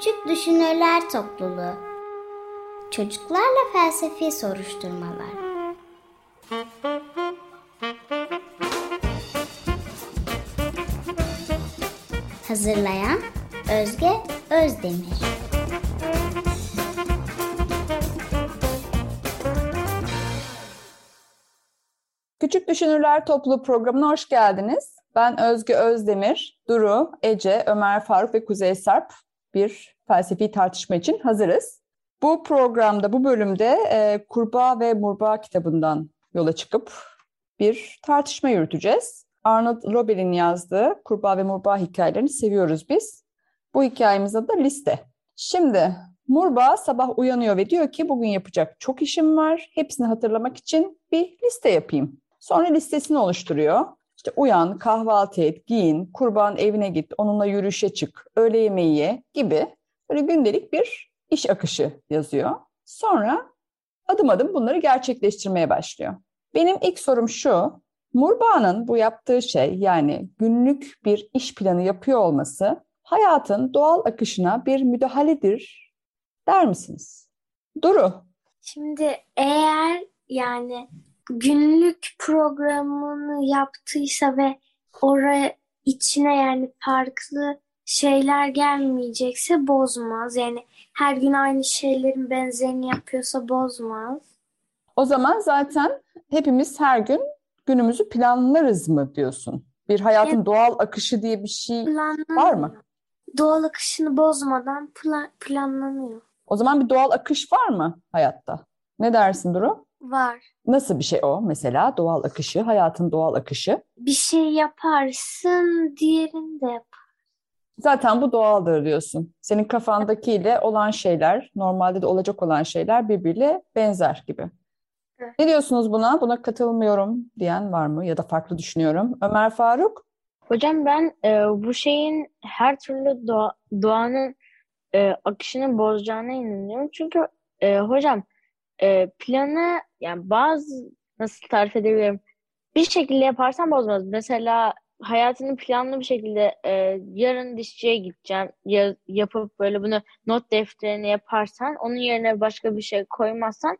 Küçük Düşünürler Topluluğu. Çocuklarla Felsefi Soruşturmalar. Hazırlayan Özge Özdemir. Küçük Düşünürler Topluluğu programına hoş geldiniz. Ben Özge Özdemir, Duru, Ece, Ömer Faruk ve Kuzey Sarp bir felsefi tartışma için hazırız. Bu programda, bu bölümde e, Kurbağa ve Murbağa kitabından yola çıkıp bir tartışma yürüteceğiz. Arnold Lobel'in yazdığı Kurbağa ve Murbağa hikayelerini seviyoruz biz. Bu hikayemiz adı Liste. Şimdi Murbağa sabah uyanıyor ve diyor ki bugün yapacak çok işim var. Hepsini hatırlamak için bir liste yapayım. Sonra listesini oluşturuyor. İşte uyan, kahvaltı et, giyin, kurban evine git, onunla yürüyüşe çık, öğle yemeği ye gibi böyle gündelik bir iş akışı yazıyor. Sonra adım adım bunları gerçekleştirmeye başlıyor. Benim ilk sorum şu, Murba'nın bu yaptığı şey yani günlük bir iş planı yapıyor olması hayatın doğal akışına bir müdahaledir der misiniz? Duru. Şimdi eğer yani günlük programını yaptıysa ve oraya içine yani farklı şeyler gelmeyecekse bozmaz. Yani her gün aynı şeylerin benzerini yapıyorsa bozmaz. O zaman zaten hepimiz her gün günümüzü planlarız mı diyorsun? Bir hayatın Evet. doğal akışı diye bir şey var mı? Doğal akışını bozmadan pla- planlanıyor. O zaman bir doğal akış var mı hayatta? Ne dersin Duru? Var. Nasıl bir şey o mesela doğal akışı, hayatın doğal akışı? Bir şey yaparsın, diğerini de yap. Zaten bu doğaldır diyorsun. Senin kafandakiyle olan şeyler, normalde de olacak olan şeyler birbiriyle benzer gibi. Evet. Ne diyorsunuz buna? Buna katılmıyorum diyen var mı? Ya da farklı düşünüyorum. Ömer Faruk? Hocam ben e, bu şeyin her türlü doğa, doğanın e, akışını bozacağına inanıyorum. Çünkü e, hocam e, planı yani bazı nasıl tarif edebilirim? Bir şekilde yaparsan bozmaz. Mesela hayatını planlı bir şekilde e, yarın dişçiye gideceğim ya, yapıp böyle bunu not defterine yaparsan onun yerine başka bir şey koymazsan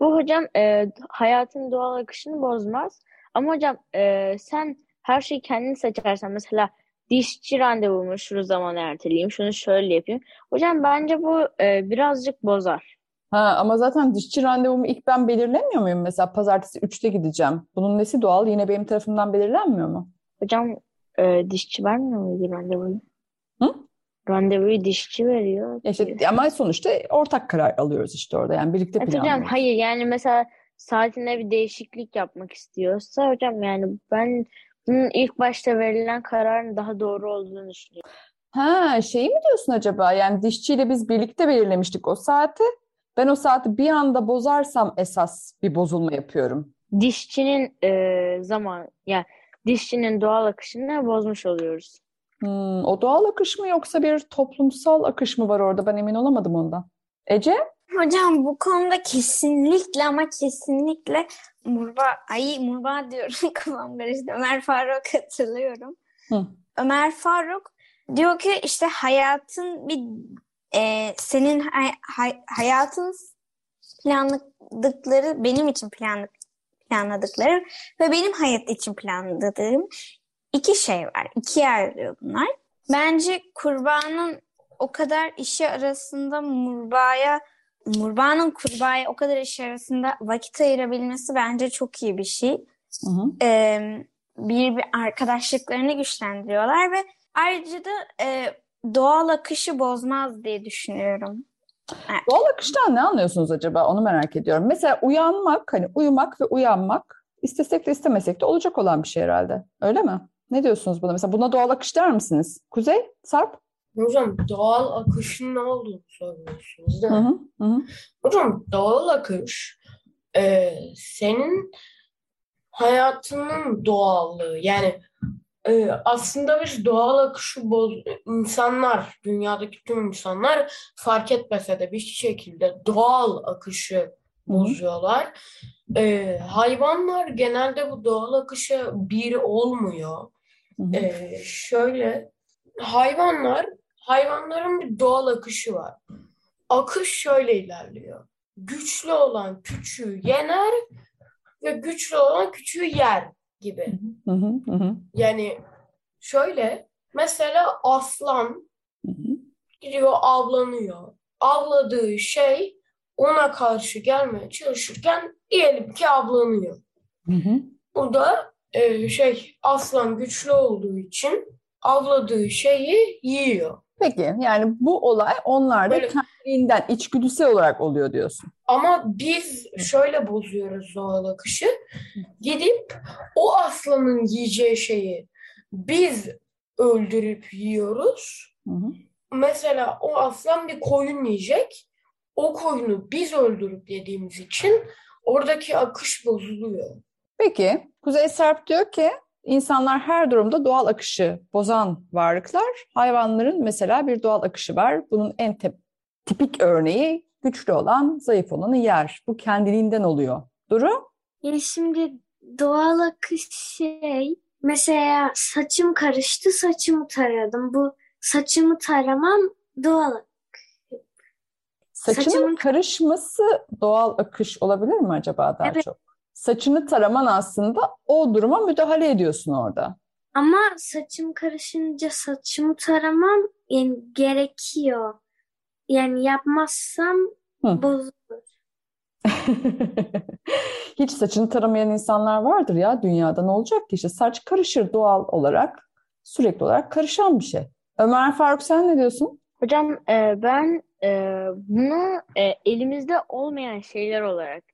bu hocam e, hayatın doğal akışını bozmaz. Ama hocam e, sen her şeyi kendin seçersen mesela dişçi randevumu şu zaman erteleyeyim, şunu şöyle yapayım. Hocam bence bu e, birazcık bozar. Ha, ama zaten dişçi randevumu ilk ben belirlemiyor muyum? Mesela pazartesi 3'te gideceğim. Bunun nesi doğal? Yine benim tarafımdan belirlenmiyor mu? Hocam e, dişçi vermiyor muydu randevuyu? Hı? Randevuyu dişçi veriyor. Ya işte, ama sonuçta ortak karar alıyoruz işte orada. Yani birlikte Evet hocam planlıyoruz. hayır yani mesela saatinde bir değişiklik yapmak istiyorsa hocam yani ben bunun ilk başta verilen kararın daha doğru olduğunu düşünüyorum. Ha, şeyi mi diyorsun acaba? Yani dişçiyle biz birlikte belirlemiştik o saati. Ben o saati bir anda bozarsam esas bir bozulma yapıyorum. Dişçinin e, zaman yani dişçinin doğal akışını bozmuş oluyoruz. Hmm, o doğal akış mı yoksa bir toplumsal akış mı var orada? Ben emin olamadım ondan. Ece? Hocam bu konuda kesinlikle ama kesinlikle Murba, ay Murba diyorum kafam karıştı. Ömer Faruk'a katılıyorum. Hı. Ömer Faruk diyor ki işte hayatın bir e, senin hay- hay- hayatın planladıkları benim için planlı, planladıkları ve benim hayat için planladığım iki şey var. İkiye ayrılıyor bunlar. Bence kurbanın o kadar işi arasında Murba'ya Murba'nın kurbağaya o kadar işi arasında vakit ayırabilmesi bence çok iyi bir şey. Hı hı. Ee, bir, bir arkadaşlıklarını güçlendiriyorlar ve ayrıca da e, doğal akışı bozmaz diye düşünüyorum. Doğal akıştan ne anlıyorsunuz acaba? Onu merak ediyorum. Mesela uyanmak, hani uyumak ve uyanmak istesek de istemesek de olacak olan bir şey herhalde. Öyle mi? Ne diyorsunuz buna? Mesela buna doğal akış der misiniz? Kuzey, Sarp? Hocam doğal akışın ne olduğunu soruyorsunuz değil Hı mi? hı, hı hı. Hocam doğal akış e, senin hayatının doğallığı. Yani e, aslında biz doğal akışı boz insanlar, dünyadaki tüm insanlar fark etmese de bir şekilde doğal akışı bozuyorlar. E, hayvanlar genelde bu doğal akışa bir olmuyor. Ee, şöyle hayvanlar hayvanların bir doğal akışı var. Akış şöyle ilerliyor. Güçlü olan küçüğü yener ve güçlü olan küçüğü yer gibi. Hı hı, hı Yani şöyle mesela aslan hı hı. gidiyor avlanıyor. Avladığı şey ona karşı gelmeye çalışırken diyelim ki avlanıyor. Hı hı. Bu da e, şey aslan güçlü olduğu için avladığı şeyi yiyor. Peki yani bu olay onlarda Böyle- kendiliğinden içgüdüsel olarak oluyor diyorsun. Ama biz şöyle bozuyoruz doğal akışı. Gidip o aslanın yiyeceği şeyi biz öldürüp yiyoruz. Hı hı. Mesela o aslan bir koyun yiyecek. O koyunu biz öldürüp yediğimiz için oradaki akış bozuluyor. Peki Kuzey Serp diyor ki insanlar her durumda doğal akışı bozan varlıklar. Hayvanların mesela bir doğal akışı var. Bunun en tipik örneği güçlü olan zayıf olanı yer. Bu kendiliğinden oluyor. Duru? Yani şimdi doğal akış şey mesela saçım karıştı saçımı taradım. Bu saçımı taramam doğal. Saçının Saçımın- karışması doğal akış olabilir mi acaba daha Evet. çok? Saçını taraman aslında o duruma müdahale ediyorsun orada. Ama saçım karışınca saçımı taramam yani gerekiyor. Yani yapmazsam Hı. bozulur. Hiç saçını taramayan insanlar vardır ya dünyada ne olacak ki işte saç karışır doğal olarak sürekli olarak karışan bir şey. Ömer Faruk sen ne diyorsun? Hocam e, ben e, bunu e, elimizde olmayan şeyler olarak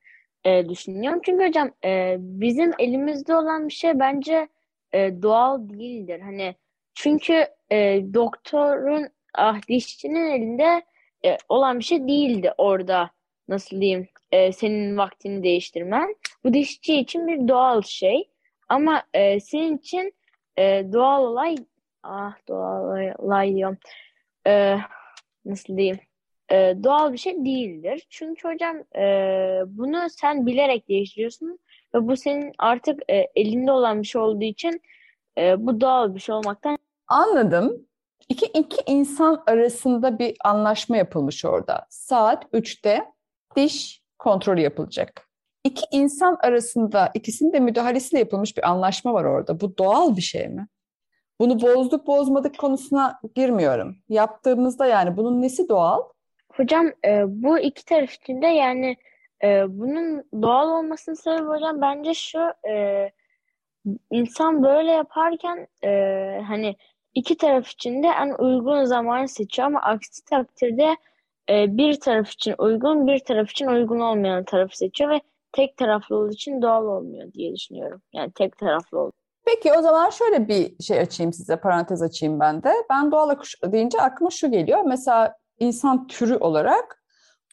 e, düşünüyorum. Çünkü hocam e, bizim elimizde olan bir şey bence e, doğal değildir. Hani çünkü e, doktorun ah dişçinin elinde e, olan bir şey değildi orada nasıl diyeyim e, senin vaktini değiştirmen. Bu dişçi için bir doğal şey. Ama e, senin için e, doğal olay ah doğal olay diyorum. E, nasıl diyeyim? E, doğal bir şey değildir. Çünkü hocam e, bunu sen bilerek değiştiriyorsun ve bu senin artık e, elinde olan bir şey olduğu için e, bu doğal bir şey olmaktan Anladım. İki, iki insan arasında bir anlaşma yapılmış orada. Saat 3'te diş kontrolü yapılacak. İki insan arasında ikisinin de müdahalesiyle yapılmış bir anlaşma var orada. Bu doğal bir şey mi? Bunu bozduk bozmadık konusuna girmiyorum. Yaptığımızda yani bunun nesi doğal? Hocam e, bu iki taraf için de yani e, bunun doğal olmasının sebebi hocam bence şu e, insan böyle yaparken e, hani iki taraf için de en uygun zamanı seçiyor ama aksi takdirde e, bir taraf için uygun bir taraf için uygun olmayan tarafı seçiyor ve tek taraflı olduğu için doğal olmuyor diye düşünüyorum. Yani tek taraflı olduğu. Peki o zaman şöyle bir şey açayım size, parantez açayım ben de. Ben doğal akış deyince aklıma şu geliyor. Mesela insan türü olarak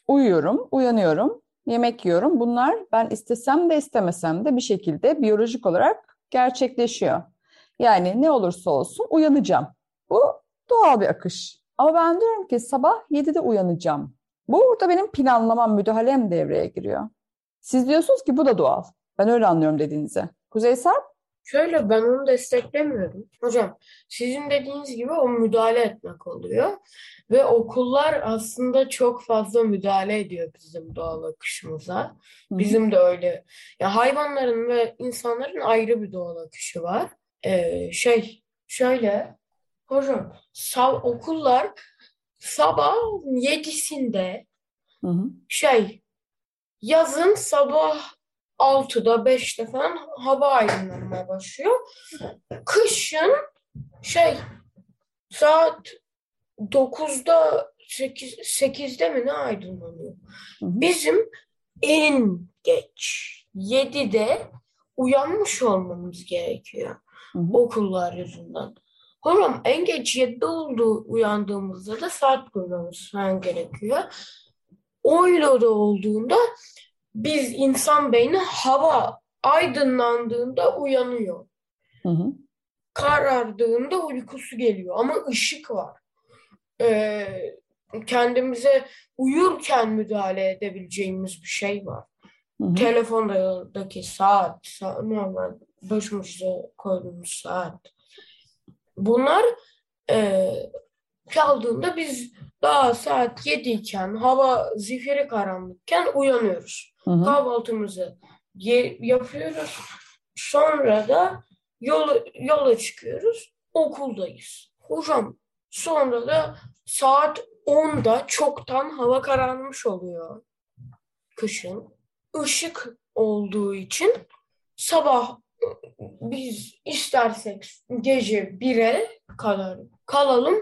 uyuyorum, uyanıyorum, yemek yiyorum. Bunlar ben istesem de istemesem de bir şekilde biyolojik olarak gerçekleşiyor. Yani ne olursa olsun uyanacağım. Bu doğal bir akış. Ama ben diyorum ki sabah 7'de uyanacağım. Burada benim planlamam, müdahalem devreye giriyor. Siz diyorsunuz ki bu da doğal. Ben öyle anlıyorum dediğinizi. Kuzey Sarp? Şöyle ben onu desteklemiyorum. Hocam sizin dediğiniz gibi o müdahale etmek oluyor. Ve okullar aslında çok fazla müdahale ediyor bizim doğal akışımıza. Bizim de öyle. Ya hayvanların ve insanların ayrı bir doğal akışı var. Ee, şey şöyle hocam sab okullar sabah yedisinde Hı hı. şey yazın sabah 6'da 5'te falan hava aydınlanmaya başlıyor. Kışın şey saat 9'da 8, 8'de mi ne aydınlanıyor? Hı hı. Bizim en geç 7'de uyanmış olmamız gerekiyor Hı hı. okullar yüzünden. Hocam en geç 7'de oldu uyandığımızda da saat kurmamız falan gerekiyor. Öyle de olduğunda biz insan beyni hava aydınlandığında uyanıyor. Hı hı. Karardığında uykusu geliyor ama ışık var. Ee, kendimize uyurken müdahale edebileceğimiz bir şey var. Hı hı. Telefondaki saat, sa- normal başımıza koyduğumuz saat. Bunlar e, çaldığında biz daha saat 7 iken hava zifiri karanlıkken uyanıyoruz. Hı hı. Kahvaltımızı ye- yapıyoruz. Sonra da yola, yola çıkıyoruz. Okuldayız. Hocam sonra da saat 10'da çoktan hava kararmış oluyor. Kışın. Işık olduğu için sabah biz istersek gece 1'e kadar kalalım.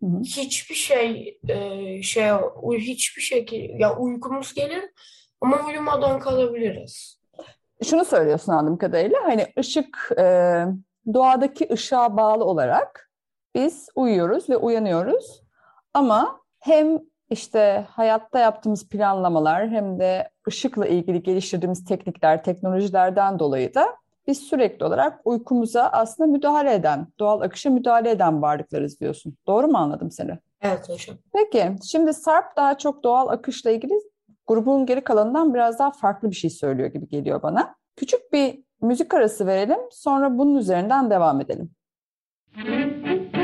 Hı hı. Hiçbir şey e, şey hiçbir şekilde ya uykumuz gelir ama uyumadan kalabiliriz. Şunu söylüyorsun anladığım kadarıyla hani ışık e, doğadaki ışığa bağlı olarak biz uyuyoruz ve uyanıyoruz ama hem işte hayatta yaptığımız planlamalar hem de ışıkla ilgili geliştirdiğimiz teknikler, teknolojilerden dolayı da biz sürekli olarak uykumuza aslında müdahale eden, doğal akışa müdahale eden varlıklarız diyorsun. Doğru mu anladım seni? Evet hocam. Peki, şimdi Sarp daha çok doğal akışla ilgili grubun geri kalanından biraz daha farklı bir şey söylüyor gibi geliyor bana. Küçük bir müzik arası verelim, sonra bunun üzerinden devam edelim. Evet,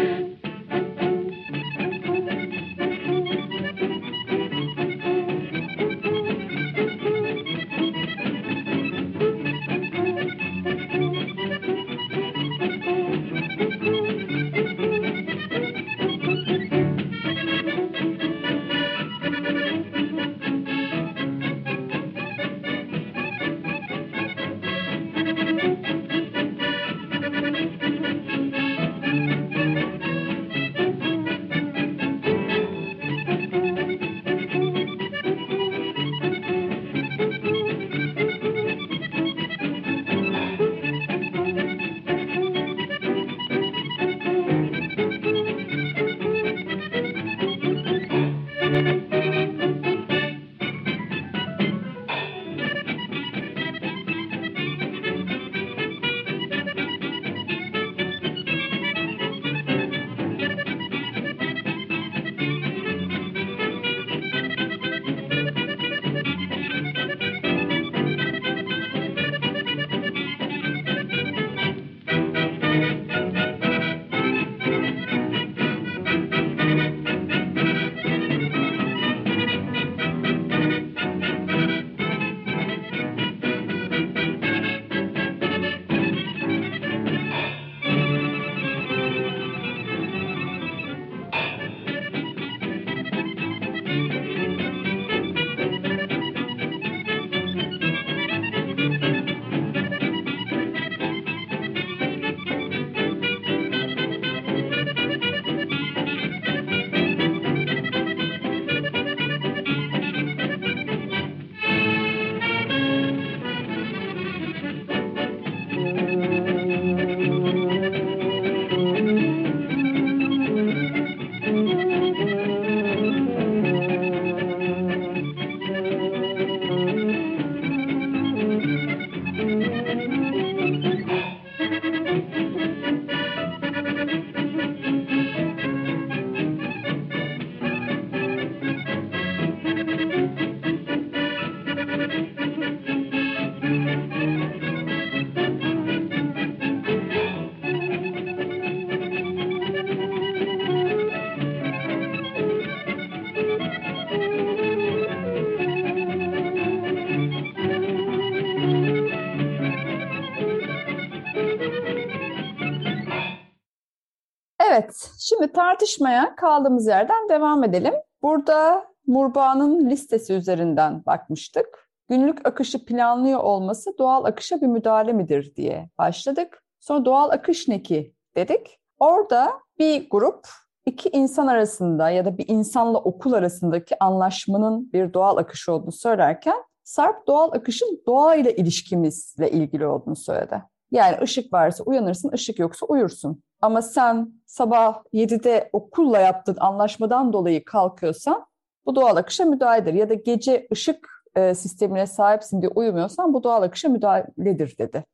tartışmaya kaldığımız yerden devam edelim. Burada Murba'nın listesi üzerinden bakmıştık. Günlük akışı planlıyor olması doğal akışa bir müdahale midir diye başladık. Sonra doğal akış ne ki dedik. Orada bir grup iki insan arasında ya da bir insanla okul arasındaki anlaşmanın bir doğal akış olduğunu söylerken Sarp doğal akışın doğayla ilişkimizle ilgili olduğunu söyledi. Yani ışık varsa uyanırsın, ışık yoksa uyursun. Ama sen sabah 7'de okulla yaptığın anlaşmadan dolayı kalkıyorsan bu doğal akışa müdahaledir. Ya da gece ışık e, sistemine sahipsin diye uyumuyorsan bu doğal akışa müdahaledir dedi.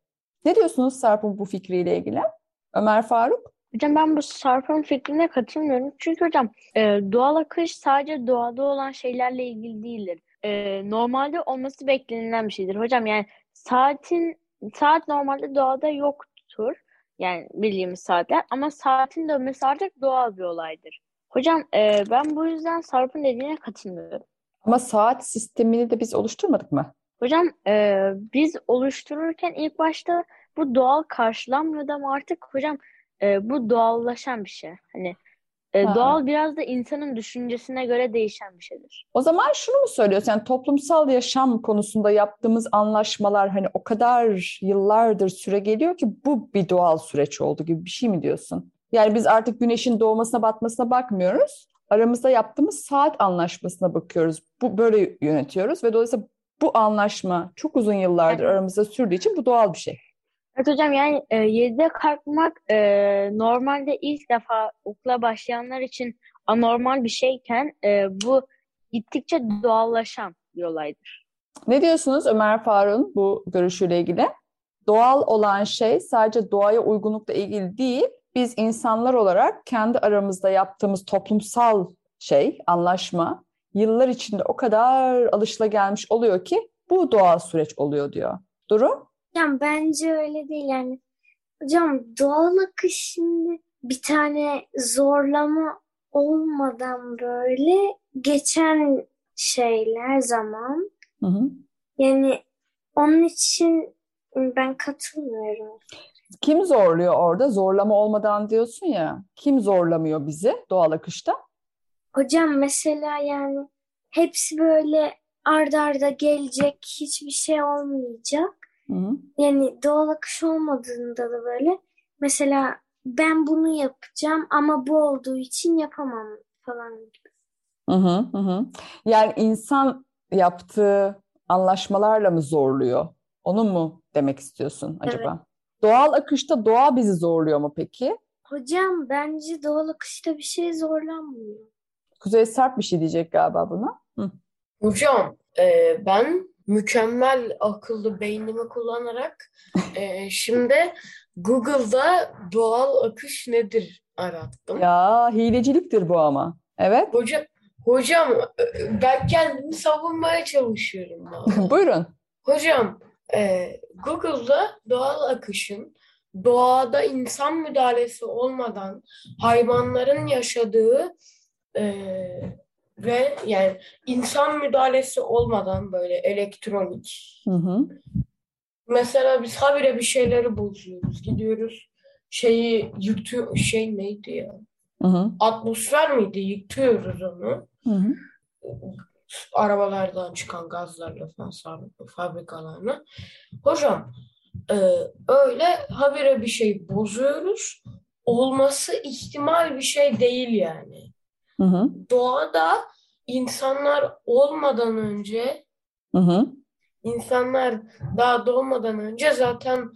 Ne diyorsunuz Sarp'ın bu fikriyle ilgili? Ömer Faruk? Hocam ben bu Sarp'ın fikrine katılmıyorum. Çünkü hocam e, doğal akış sadece doğada olan şeylerle ilgili değildir. E, normalde olması beklenilen bir şeydir. Hocam yani saatin saat normalde doğada yoktur. Yani bildiğimiz saatler ama saatin dönmesi artık doğal bir olaydır. Hocam e, ben bu yüzden Sarp'ın dediğine katılmıyorum. Ama saat sistemini de biz oluşturmadık mı? Hocam e, biz oluştururken ilk başta bu doğal karşılanmıyordu ama artık hocam e, bu doğallaşan bir şey. Hani e, Ha. doğal biraz da insanın düşüncesine göre değişen bir şeydir. O zaman şunu mu söylüyorsun? Yani toplumsal yaşam konusunda yaptığımız anlaşmalar hani o kadar yıllardır süre geliyor ki bu bir doğal süreç oldu gibi bir şey mi diyorsun? Yani biz artık güneşin doğmasına batmasına bakmıyoruz. Aramızda yaptığımız saat anlaşmasına bakıyoruz. Bu böyle yönetiyoruz ve dolayısıyla bu anlaşma çok uzun yıllardır aramızda sürdüğü için bu doğal bir şey. Evet hocam yani e, 7'de kalkmak e, normalde ilk defa okula başlayanlar için anormal bir şeyken e, bu gittikçe doğallaşan bir olaydır. Ne diyorsunuz Ömer Faruk'un bu görüşüyle ilgili? Doğal olan şey sadece doğaya uygunlukla ilgili değil, biz insanlar olarak kendi aramızda yaptığımız toplumsal şey, anlaşma yıllar içinde o kadar alışılagelmiş oluyor ki bu doğal süreç oluyor diyor. Durum? Hocam bence öyle değil yani. Hocam doğal akış şimdi bir tane zorlama olmadan böyle geçen şeyler zaman. Hı hı. Yani onun için ben katılmıyorum. Kim zorluyor orada? Zorlama olmadan diyorsun ya. Kim zorlamıyor bizi doğal akışta? Hocam mesela yani hepsi böyle arda arda gelecek, hiçbir şey olmayacak. Hı. Yani doğal akış olmadığında da böyle mesela ben bunu yapacağım ama bu olduğu için yapamam falan gibi. Hı hı, hı. Yani insan yaptığı anlaşmalarla mı zorluyor? Onu mu demek istiyorsun acaba? Doğal akışta doğa bizi zorluyor mu peki? Hocam bence doğal akışta bir şey zorlanmıyor. Kuzey Sarp bir şey diyecek galiba buna. Hı. Hocam e, ben mükemmel akıllı beynimi kullanarak e, şimdi Google'da doğal akış nedir arattım. Ya hileciliktir bu ama. Evet. Hocam, hocam e, ben kendimi savunmaya çalışıyorum. Buyurun. Hocam, e, Google'da doğal akışın doğada insan müdahalesi olmadan hayvanların yaşadığı e, ve yani insan müdahalesi olmadan böyle elektronik. Hı hı. Mesela biz habire bir şeyleri bozuyoruz. Gidiyoruz şeyi yıktıyor. Şey neydi ya? Hı hı. Atmosfer miydi? Yıkıyoruz onu. Hı hı. arabalardan çıkan gazlarla falan fabrikalarına. Hocam e, öyle habire bir şey bozuyoruz. Olması ihtimal bir şey değil yani. Hı hı. Doğada insanlar olmadan önce Hı hı. insanlar daha doğmadan önce zaten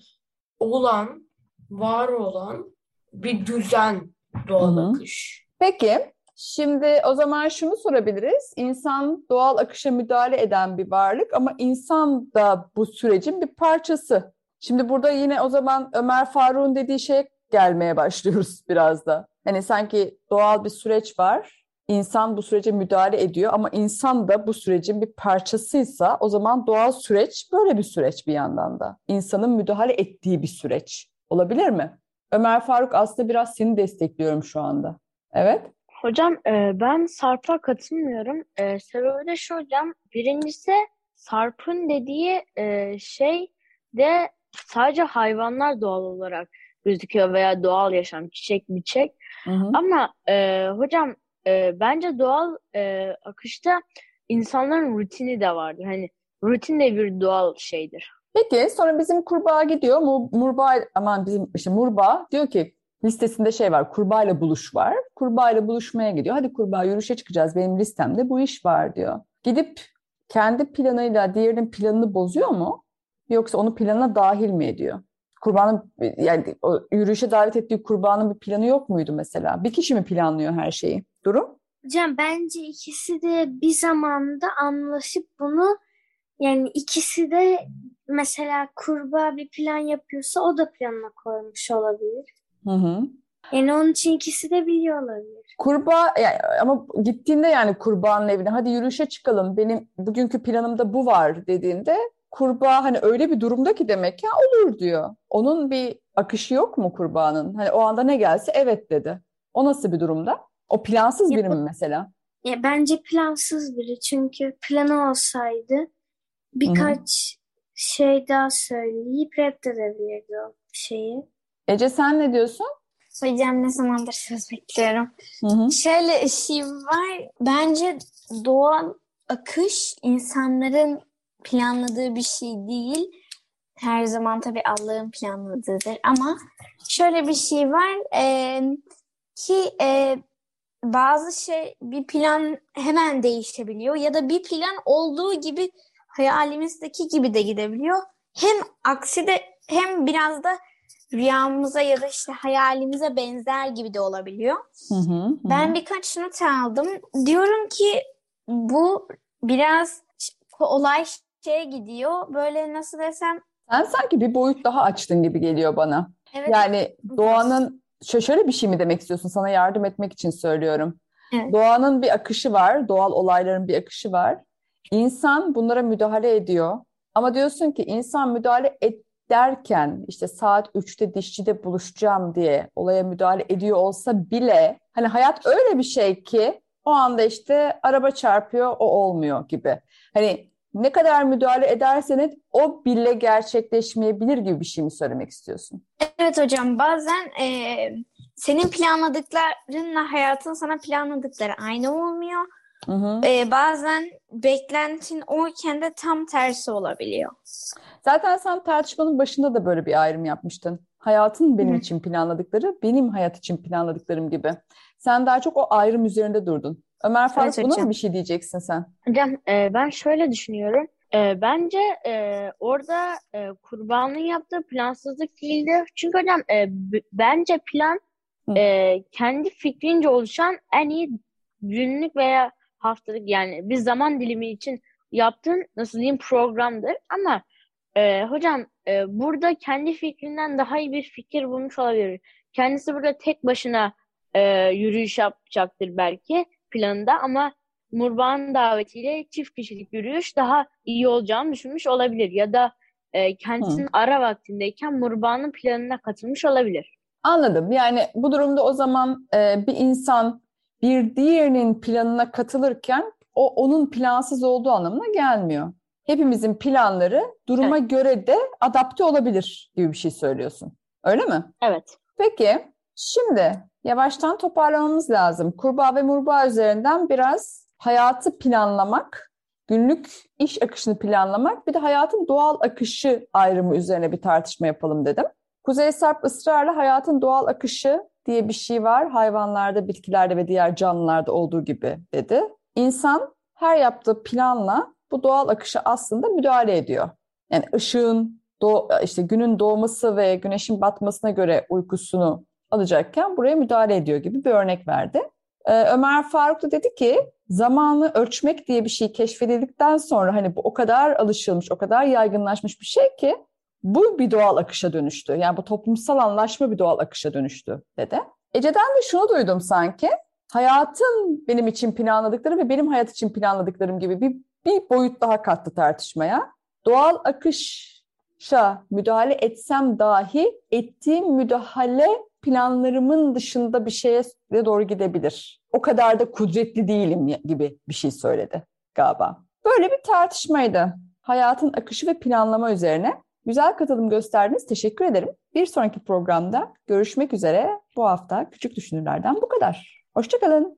olan, var olan bir düzen doğal Hı hı. akış. Peki, şimdi o zaman şunu sorabiliriz. İnsan doğal akışa müdahale eden bir varlık ama insan da bu sürecin bir parçası. Şimdi burada yine o zaman Ömer Faruk'un dediği şeye gelmeye başlıyoruz biraz da. Hani sanki doğal bir süreç var. İnsan bu sürece müdahale ediyor ama insan da bu sürecin bir parçasıysa o zaman doğal süreç böyle bir süreç bir yandan da. İnsanın müdahale ettiği bir süreç. Olabilir mi? Ömer Faruk aslında biraz seni destekliyorum şu anda. Evet. Hocam e, ben Sarp'a katılmıyorum. E, sebebi de şu hocam. Birincisi Sarp'ın dediği e, şey de sadece hayvanlar doğal olarak gözüküyor veya doğal yaşam, çiçek, biçek. Hı hı. Ama e, hocam e, bence doğal e, akışta insanların rutini de vardır. Hani rutin de bir doğal şeydir. Peki sonra bizim kurbağa gidiyor. Mu- Murbağa aman bizim işte Murbağa diyor ki listesinde şey var. Kurbağa ile buluş var. Kurbağa ile buluşmaya gidiyor. Hadi kurbağa yürüyüşe çıkacağız. Benim listemde bu iş var diyor. Gidip kendi planıyla diğerinin planını bozuyor mu? Yoksa onu planına dahil mi ediyor? Kurbanın yani o yürüyüşe davet ettiği kurbanın bir planı yok muydu mesela? Bir kişi mi planlıyor her şeyi? Durum? Hocam bence ikisi de bir zamanda anlaşıp bunu yani ikisi de mesela kurbağa bir plan yapıyorsa o da planına koymuş olabilir. Hı hı. Yani onun için ikisi de biliyor olabilir. Kurbağa yani, ama gittiğinde yani kurbağanın evine hadi yürüyüşe çıkalım benim bugünkü planımda bu var dediğinde kurbağa hani öyle bir durumda ki demek ya olur diyor. Onun bir akışı yok mu kurbağanın? Hani o anda ne gelse evet dedi. O nasıl bir durumda? O plansız biri mi mesela? Ya bence plansız biri çünkü planı olsaydı birkaç şey daha söyleyip reddedebilirdi o şeyi. Ece sen ne diyorsun? Hocam ne zamandır söz bekliyorum. Hı hı. Şöyle şey var. Bence doğal akış insanların planladığı bir şey değil. Her zaman tabii Allah'ın planladığıdır ama şöyle bir şey var e, ki e, bazı şey bir plan hemen değişebiliyor ya da bir plan olduğu gibi hayalimizdeki gibi de gidebiliyor. Hem aksi de hem biraz da rüyamıza ya da işte hayalimize benzer gibi de olabiliyor. Hı hı, hı. Ben birkaç not aldım. Diyorum ki bu biraz olay şeye gidiyor. Böyle nasıl desem Sen sanki bir boyut daha açtın gibi geliyor bana. evet Yani doğanın şö- şöyle bir şey mi demek istiyorsun? Sana yardım etmek için söylüyorum. Evet. Doğanın bir akışı var, doğal olayların bir akışı var. İnsan bunlara müdahale ediyor. Ama diyorsun ki insan müdahale ederken işte saat 3'te dişçide buluşacağım diye olaya müdahale ediyor olsa bile hani hayat öyle bir şey ki o anda işte araba çarpıyor o olmuyor gibi. Hani ne kadar müdahale ederseniz o bile gerçekleşmeyebilir gibi bir şey mi söylemek istiyorsun? Evet hocam bazen eee, senin planladıklarınla hayatın sana planladıkları aynı olmuyor. Hı hı. Eee, bazen beklentin oyken de tam tersi olabiliyor. Zaten sen tartışmanın başında da böyle bir ayrım yapmıştın. Hayatın benim Hı. için planladıkları, benim hayat için planladıklarım gibi. Sen daha çok o ayrım üzerinde durdun. Ömer Faruk Evet buna hocam. bir şey diyeceksin sen? Hocam e, ben şöyle düşünüyorum. E, bence e, orada e, kurbanın yaptığı plansızlık değildi. Çünkü hocam e, bence plan Hı. e, kendi fikrince oluşan en iyi günlük veya haftalık yani bir zaman dilimi için yaptığın nasıl diyeyim programdır. Ama e, hocam e, burada kendi fikrinden daha iyi bir fikir bulmuş olabilir. Kendisi burada tek başına e, yürüyüş yapacaktır belki planında ama Murban davetiyle çift kişilik yürüyüş daha iyi olacağını düşünmüş olabilir. Ya da e, kendisinin ara vaktindeyken Murban'ın planına katılmış olabilir. Anladım. Yani bu durumda o zaman e, bir insan bir diğerinin planına katılırken o onun plansız olduğu anlamına gelmiyor. Hepimizin planları duruma göre de adapte olabilir gibi bir şey söylüyorsun. Öyle mi? Evet. Peki, şimdi yavaştan toparlamamız lazım. Kurbağa ve murbağa üzerinden biraz hayatı planlamak, günlük iş akışını planlamak, bir de hayatın doğal akışı ayrımı üzerine bir tartışma yapalım dedim. Kuzey Sarp ısrarla hayatın doğal akışı diye bir şey var. Hayvanlarda, bitkilerde ve diğer canlılarda olduğu gibi dedi. İnsan her yaptığı planla bu doğal akışa aslında müdahale ediyor. Yani ışığın, işte günün doğması ve güneşin batmasına göre uykusunu alacakken buraya müdahale ediyor gibi bir örnek verdi. Ee, Ömer Faruk da dedi ki zamanı ölçmek diye bir şey keşfedildikten sonra hani bu o kadar alışılmış, o kadar yaygınlaşmış bir şey ki bu bir doğal akışa dönüştü. Yani bu toplumsal anlaşma bir doğal akışa dönüştü dedi. Ece'den de şunu duydum sanki. Hayatın benim için planladıkları ve benim hayat için planladıklarım gibi bir, bir boyut daha kattı tartışmaya. Doğal akışa müdahale etsem dahi ettiğim müdahale planlarımın dışında bir şeye doğru gidebilir. O kadar da kudretli değilim gibi bir şey söyledi galiba. Böyle bir tartışmaydı. Hayatın akışı ve planlama üzerine. Güzel katılım gösterdiniz. Teşekkür ederim. Bir sonraki programda görüşmek üzere. Bu hafta Küçük Düşünürlerden bu kadar. Hoşçakalın.